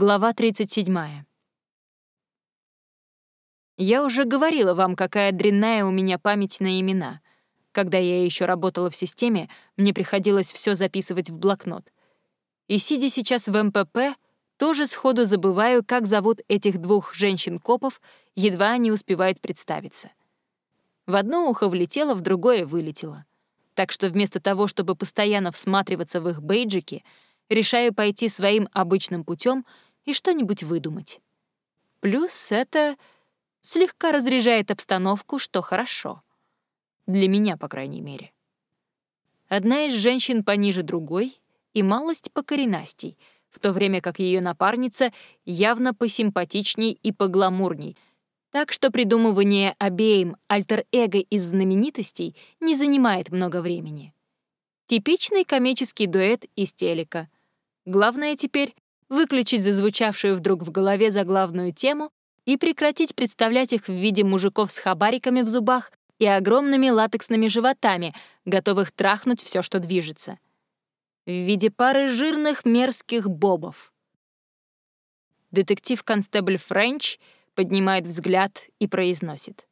Глава 37. Я уже говорила вам, какая дрянная у меня память на имена. Когда я еще работала в системе, мне приходилось все записывать в блокнот. И сидя сейчас в МПП, тоже сходу забываю, как зовут этих двух женщин-копов, едва не успевает представиться. В одно ухо влетело, в другое вылетело. Так что вместо того, чтобы постоянно всматриваться в их бейджики, решаю пойти своим обычным путем — и что-нибудь выдумать. Плюс это слегка разряжает обстановку, что хорошо. Для меня, по крайней мере. Одна из женщин пониже другой и малость покоренастей, в то время как ее напарница явно посимпатичней и погламурней, так что придумывание обеим альтер-эго из знаменитостей не занимает много времени. Типичный комический дуэт из телека. Главное теперь выключить зазвучавшую вдруг в голове заглавную тему и прекратить представлять их в виде мужиков с хабариками в зубах и огромными латексными животами, готовых трахнуть все, что движется. В виде пары жирных мерзких бобов. Детектив-констебль Френч поднимает взгляд и произносит.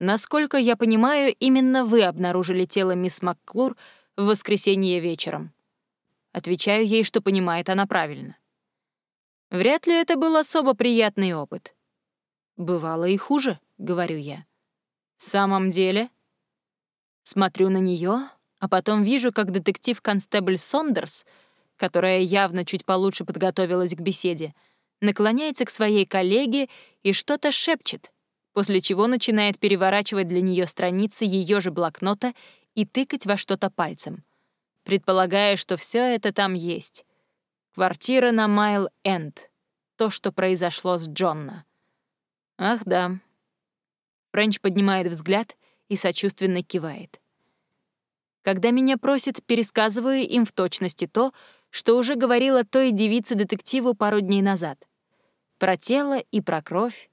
«Насколько я понимаю, именно вы обнаружили тело мисс МакКлур в воскресенье вечером». Отвечаю ей, что понимает она правильно. Вряд ли это был особо приятный опыт. «Бывало и хуже», — говорю я. «В самом деле?» Смотрю на нее, а потом вижу, как детектив-констебль Сондерс, которая явно чуть получше подготовилась к беседе, наклоняется к своей коллеге и что-то шепчет, после чего начинает переворачивать для нее страницы ее же блокнота и тыкать во что-то пальцем предполагая, что все это там есть. Квартира на Майл-Энд. То, что произошло с Джонна. Ах да. Френч поднимает взгляд и сочувственно кивает. Когда меня просят, пересказываю им в точности то, что уже говорила той девице-детективу пару дней назад. Про тело и про кровь,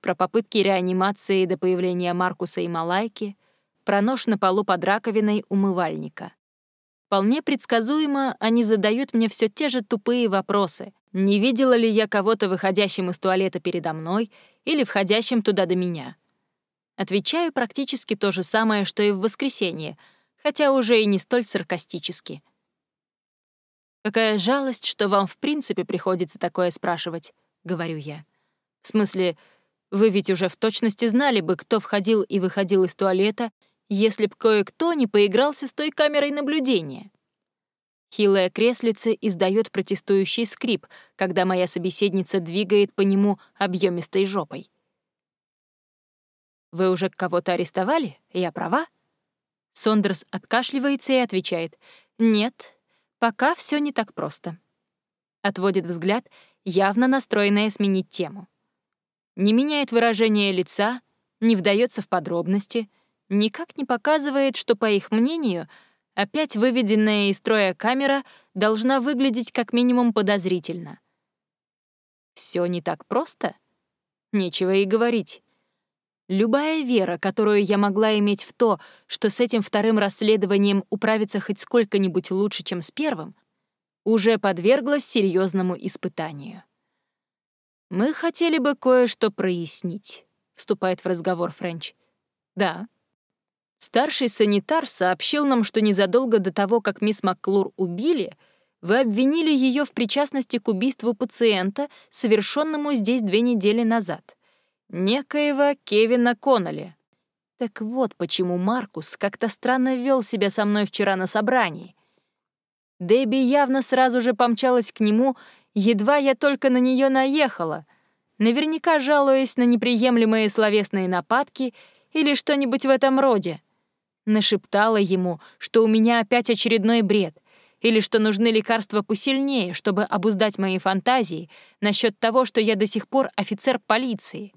про попытки реанимации до появления Маркуса и Малайки, про нож на полу под раковиной умывальника. Вполне предсказуемо они задают мне все те же тупые вопросы. Не видела ли я кого-то выходящим из туалета передо мной или входящим туда до меня? Отвечаю практически то же самое, что и в воскресенье, хотя уже и не столь саркастически. «Какая жалость, что вам в принципе приходится такое спрашивать», — говорю я. «В смысле, вы ведь уже в точности знали бы, кто входил и выходил из туалета если б кое-кто не поигрался с той камерой наблюдения. Хилая креслица издает протестующий скрип, когда моя собеседница двигает по нему объемистой жопой. «Вы уже кого-то арестовали? Я права?» Сондерс откашливается и отвечает. «Нет, пока все не так просто». Отводит взгляд, явно настроенная сменить тему. Не меняет выражение лица, не вдается в подробности — никак не показывает, что, по их мнению, опять выведенная из строя камера должна выглядеть как минимум подозрительно. Все не так просто? Нечего и говорить. Любая вера, которую я могла иметь в то, что с этим вторым расследованием управиться хоть сколько-нибудь лучше, чем с первым, уже подверглась серьезному испытанию. «Мы хотели бы кое-что прояснить», — вступает в разговор Френч. «Да», Старший санитар сообщил нам, что незадолго до того, как мисс Макклур убили, вы обвинили ее в причастности к убийству пациента, совершенному здесь две недели назад. Некоего Кевина Конноли. Так вот почему Маркус как-то странно вел себя со мной вчера на собрании. Дебби явно сразу же помчалась к нему, едва я только на нее наехала, наверняка жалуясь на неприемлемые словесные нападки или что-нибудь в этом роде. Нашептала ему, что у меня опять очередной бред, или что нужны лекарства посильнее, чтобы обуздать мои фантазии насчет того, что я до сих пор офицер полиции.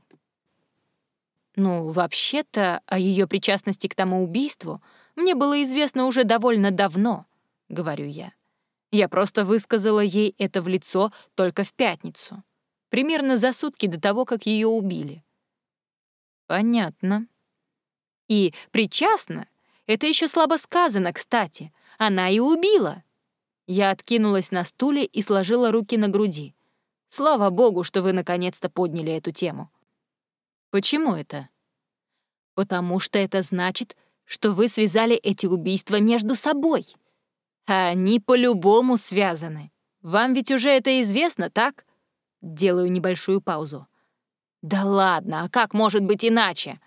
Ну, вообще-то, о ее причастности к тому убийству мне было известно уже довольно давно, — говорю я. Я просто высказала ей это в лицо только в пятницу, примерно за сутки до того, как ее убили. Понятно. И причастна это еще слабо сказано, кстати. Она и убила. Я откинулась на стуле и сложила руки на груди. Слава богу, что вы наконец-то подняли эту тему. Почему это? Потому что это значит, что вы связали эти убийства между собой. А они по-любому связаны. Вам ведь уже это известно, так? Делаю небольшую паузу. Да ладно, а как может быть иначе?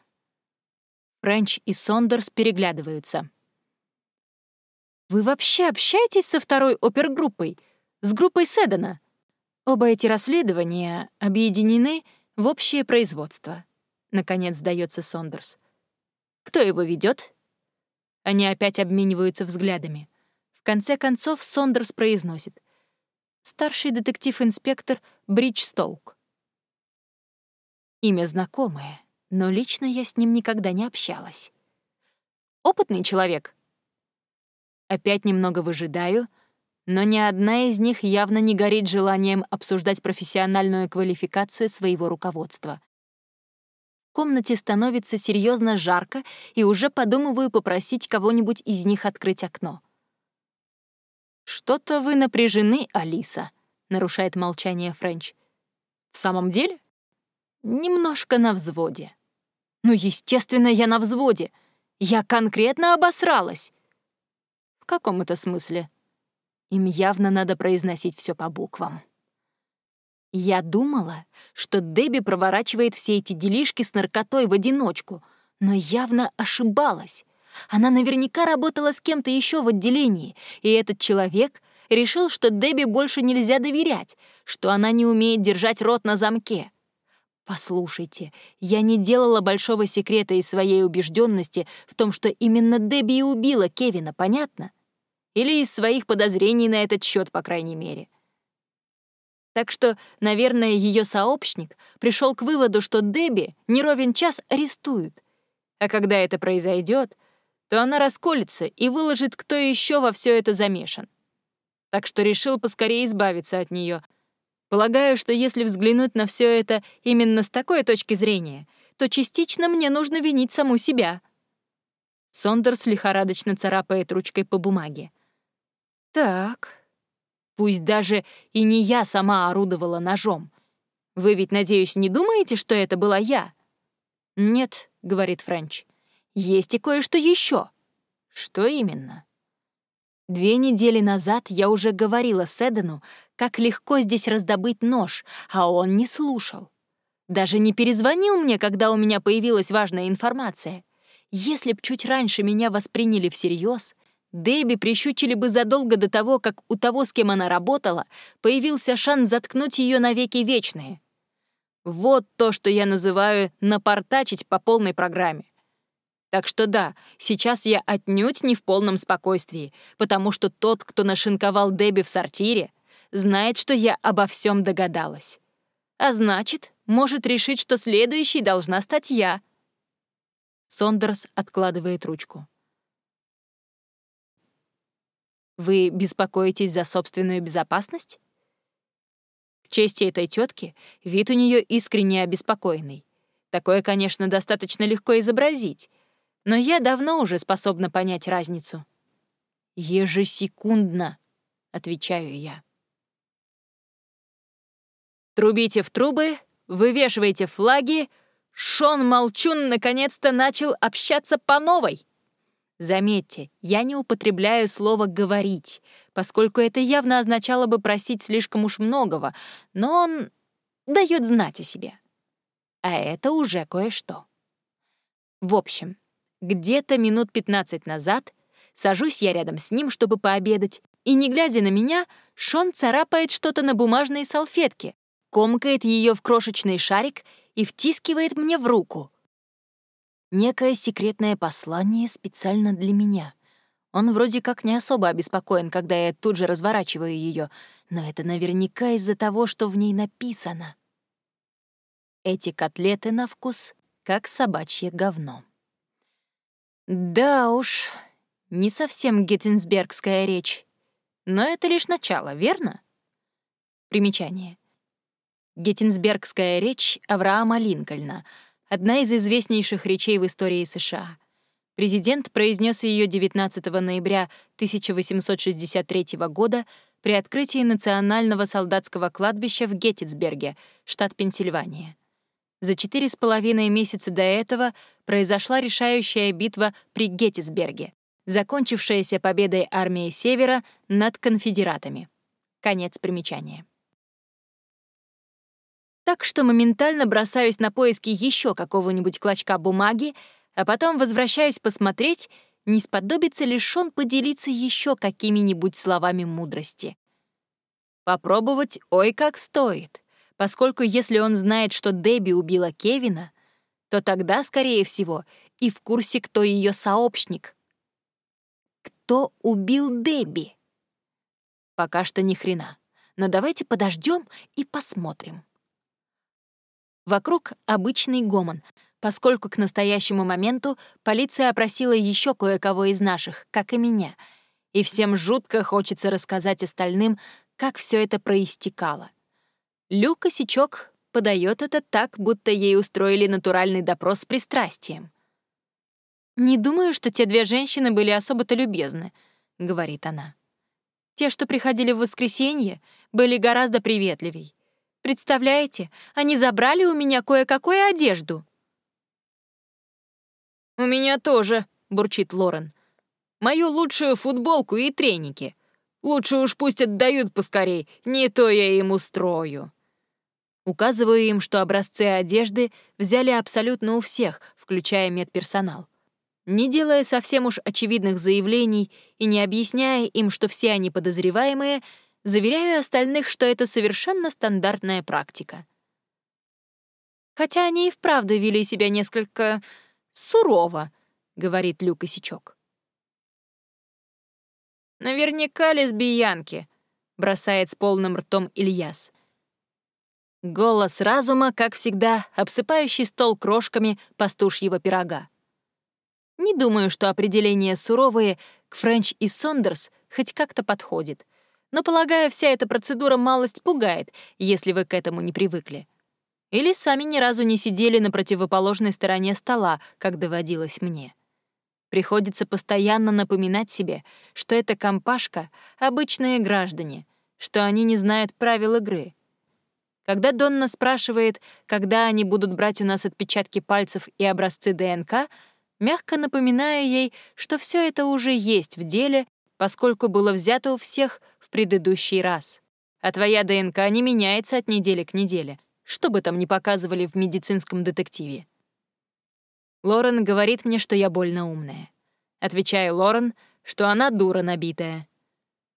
Френч и Сондерс переглядываются. Вы вообще общаетесь со второй опергруппой? С группой Седана? Оба эти расследования объединены в общее производство. Наконец сдается Сондерс. Кто его ведет? Они опять обмениваются взглядами. В конце концов Сондерс произносит. Старший детектив-инспектор Бридж Стоук. Имя знакомое, но лично я с ним никогда не общалась. Опытный человек. Опять немного выжидаю, но ни одна из них явно не горит желанием обсуждать профессиональную квалификацию своего руководства. В комнате становится серьезно жарко, и уже подумываю попросить кого-нибудь из них открыть окно. «Что-то вы напряжены, Алиса», — нарушает молчание Френч. «В самом деле?» «Немножко на взводе». «Ну, естественно, я на взводе. Я конкретно обосралась». «В каком это смысле?» Им явно надо произносить все по буквам. Я думала, что Дебби проворачивает все эти делишки с наркотой в одиночку, но явно ошибалась. Она наверняка работала с кем-то еще в отделении, и этот человек решил, что Дебби больше нельзя доверять, что она не умеет держать рот на замке. Послушайте, я не делала большого секрета из своей убежденности в том, что именно Дебби и убила Кевина, понятно? Или из своих подозрений на этот счет, по крайней мере. Так что, наверное, ее сообщник пришел к выводу, что Дебби не ровен час арестуют. А когда это произойдет, то она расколется и выложит, кто еще во все это замешан. Так что решил поскорее избавиться от нее. Полагаю, что если взглянуть на все это именно с такой точки зрения, то частично мне нужно винить саму себя. Сондерс лихорадочно царапает ручкой по бумаге. Так. Пусть даже и не я сама орудовала ножом. Вы ведь, надеюсь, не думаете, что это была я? Нет, говорит Френч. Есть и кое-что еще. Что именно? Две недели назад я уже говорила Седену, как легко здесь раздобыть нож, а он не слушал. Даже не перезвонил мне, когда у меня появилась важная информация. Если б чуть раньше меня восприняли всерьез, Дебби прищучили бы задолго до того, как у того, с кем она работала, появился шанс заткнуть ее навеки вечные. Вот то, что я называю «напортачить по полной программе». Так что да, сейчас я отнюдь не в полном спокойствии, потому что тот, кто нашинковал Дебби в сортире, знает, что я обо всем догадалась. А значит, может решить, что следующей должна стать я. Сондерс откладывает ручку. Вы беспокоитесь за собственную безопасность? К чести этой тетки, вид у нее искренне обеспокоенный. Такое, конечно, достаточно легко изобразить, но я давно уже способна понять разницу. «Ежесекундно», — отвечаю я. Трубите в трубы, вывешивайте флаги. Шон Молчун наконец-то начал общаться по новой. Заметьте, я не употребляю слово «говорить», поскольку это явно означало бы просить слишком уж многого, но он дает знать о себе. А это уже кое-что. В общем, где-то минут 15 назад сажусь я рядом с ним, чтобы пообедать, и, не глядя на меня, Шон царапает что-то на бумажной салфетке, комкает ее в крошечный шарик и втискивает мне в руку — Некое секретное послание специально для меня. Он вроде как не особо обеспокоен, когда я тут же разворачиваю ее, но это наверняка из-за того, что в ней написано. Эти котлеты на вкус как собачье говно. Да уж, не совсем геттинсбергская речь. Но это лишь начало, верно? Примечание. Геттинсбергская речь Авраама Линкольна — одна из известнейших речей в истории США. Президент произнес ее 19 ноября 1863 года при открытии Национального солдатского кладбища в Геттисберге, штат Пенсильвания. За четыре с половиной месяца до этого произошла решающая битва при Геттисберге, закончившаяся победой армии Севера над конфедератами. Конец примечания. Так что моментально бросаюсь на поиски еще какого-нибудь клочка бумаги, а потом возвращаюсь посмотреть, не сподобится ли Шон поделиться еще какими-нибудь словами мудрости. Попробовать ой как стоит поскольку если он знает, что Дебби убила Кевина, то тогда, скорее всего, и в курсе, кто ее сообщник. Кто убил Дебби? Пока что ни хрена. Но давайте подождем и посмотрим. Вокруг обычный гомон, поскольку к настоящему моменту полиция опросила еще кое-кого из наших, как и меня, и всем жутко хочется рассказать остальным, как все это проистекало. Лю Косячок подает это так, будто ей устроили натуральный допрос с пристрастием. «Не думаю, что те две женщины были особо-то любезны», — говорит она. «Те, что приходили в воскресенье, были гораздо приветливей. Представляете, они забрали у меня кое-какую одежду». «У меня тоже», — бурчит Лорен. «Мою лучшую футболку и треники. Лучше уж пусть отдают поскорей, не то я им устрою». Указываю им, что образцы одежды взяли абсолютно у всех, включая медперсонал. Не делая совсем уж очевидных заявлений и не объясняя им, что все они подозреваемые, заверяю остальных, что это совершенно стандартная практика. «Хотя они и вправду вели себя несколько сурово», — говорит Люк Косячок. «Наверняка лесбиянки», — бросает с полным ртом Ильяс. Голос разума, как всегда, обсыпающий стол крошками пастушьего пирога. Не думаю, что определение «суровые» к Френч и Сондерс хоть как-то подходит. Но, полагаю, вся эта процедура малость пугает, если вы к этому не привыкли. Или сами ни разу не сидели на противоположной стороне стола, как доводилось мне. Приходится постоянно напоминать себе, что эта компашка — обычные граждане, что они не знают правил игры — когда Донна спрашивает, когда они будут брать у нас отпечатки пальцев и образцы ДНК, мягко напоминаю ей, что все это уже есть в деле, поскольку было взято у всех в предыдущий раз. А твоя ДНК не меняется от недели к неделе, что бы там ни показывали в медицинском детективе. Лорен говорит мне, что я больно умная. Отвечаю Лорен, что она дура набитая.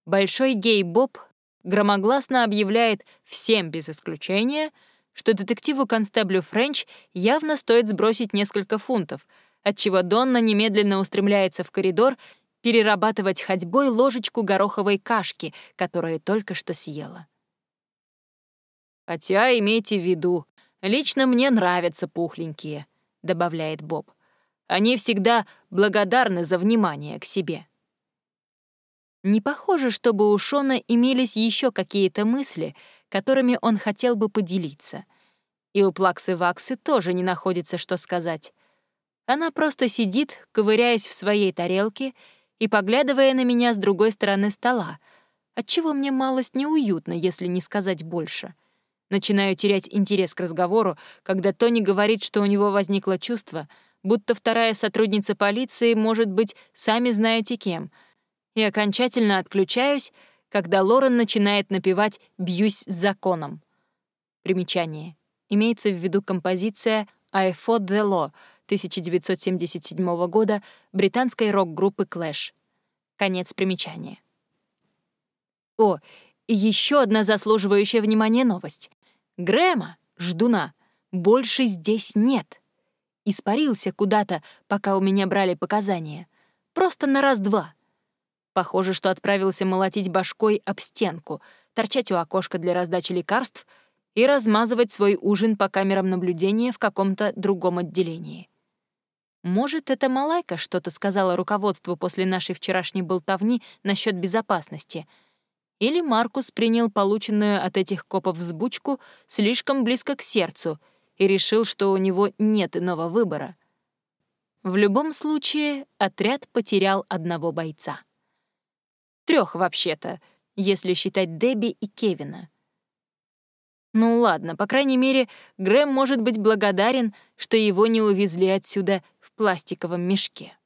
Большой гей Боб громогласно объявляет всем без исключения, что детективу-констеблю Френч явно стоит сбросить несколько фунтов, отчего Донна немедленно устремляется в коридор перерабатывать ходьбой ложечку гороховой кашки, которую только что съела. «Хотя имейте в виду, лично мне нравятся пухленькие», — добавляет Боб. «Они всегда благодарны за внимание к себе». Не похоже, чтобы у Шона имелись еще какие-то мысли, которыми он хотел бы поделиться. И у Плаксы Ваксы тоже не находится, что сказать. Она просто сидит, ковыряясь в своей тарелке и поглядывая на меня с другой стороны стола, отчего мне малость неуютно, если не сказать больше. Начинаю терять интерес к разговору, когда Тони говорит, что у него возникло чувство, будто вторая сотрудница полиции может быть сами знаете кем — и окончательно отключаюсь, когда Лорен начинает напевать «Бьюсь с законом». Примечание. Имеется в виду композиция «I fought the law» 1977 года британской рок-группы Clash. Конец примечания. О, и еще одна заслуживающая внимания новость. Грэма, ждуна, больше здесь нет. Испарился куда-то, пока у меня брали показания. Просто на раз-два. Похоже, что отправился молотить башкой об стенку, торчать у окошка для раздачи лекарств и размазывать свой ужин по камерам наблюдения в каком-то другом отделении. Может, эта Малайка что-то сказала руководству после нашей вчерашней болтовни насчет безопасности. Или Маркус принял полученную от этих копов взбучку слишком близко к сердцу и решил, что у него нет иного выбора. В любом случае, отряд потерял одного бойца. Трех вообще-то, если считать Дебби и Кевина. Ну ладно, по крайней мере, Грэм может быть благодарен, что его не увезли отсюда в пластиковом мешке.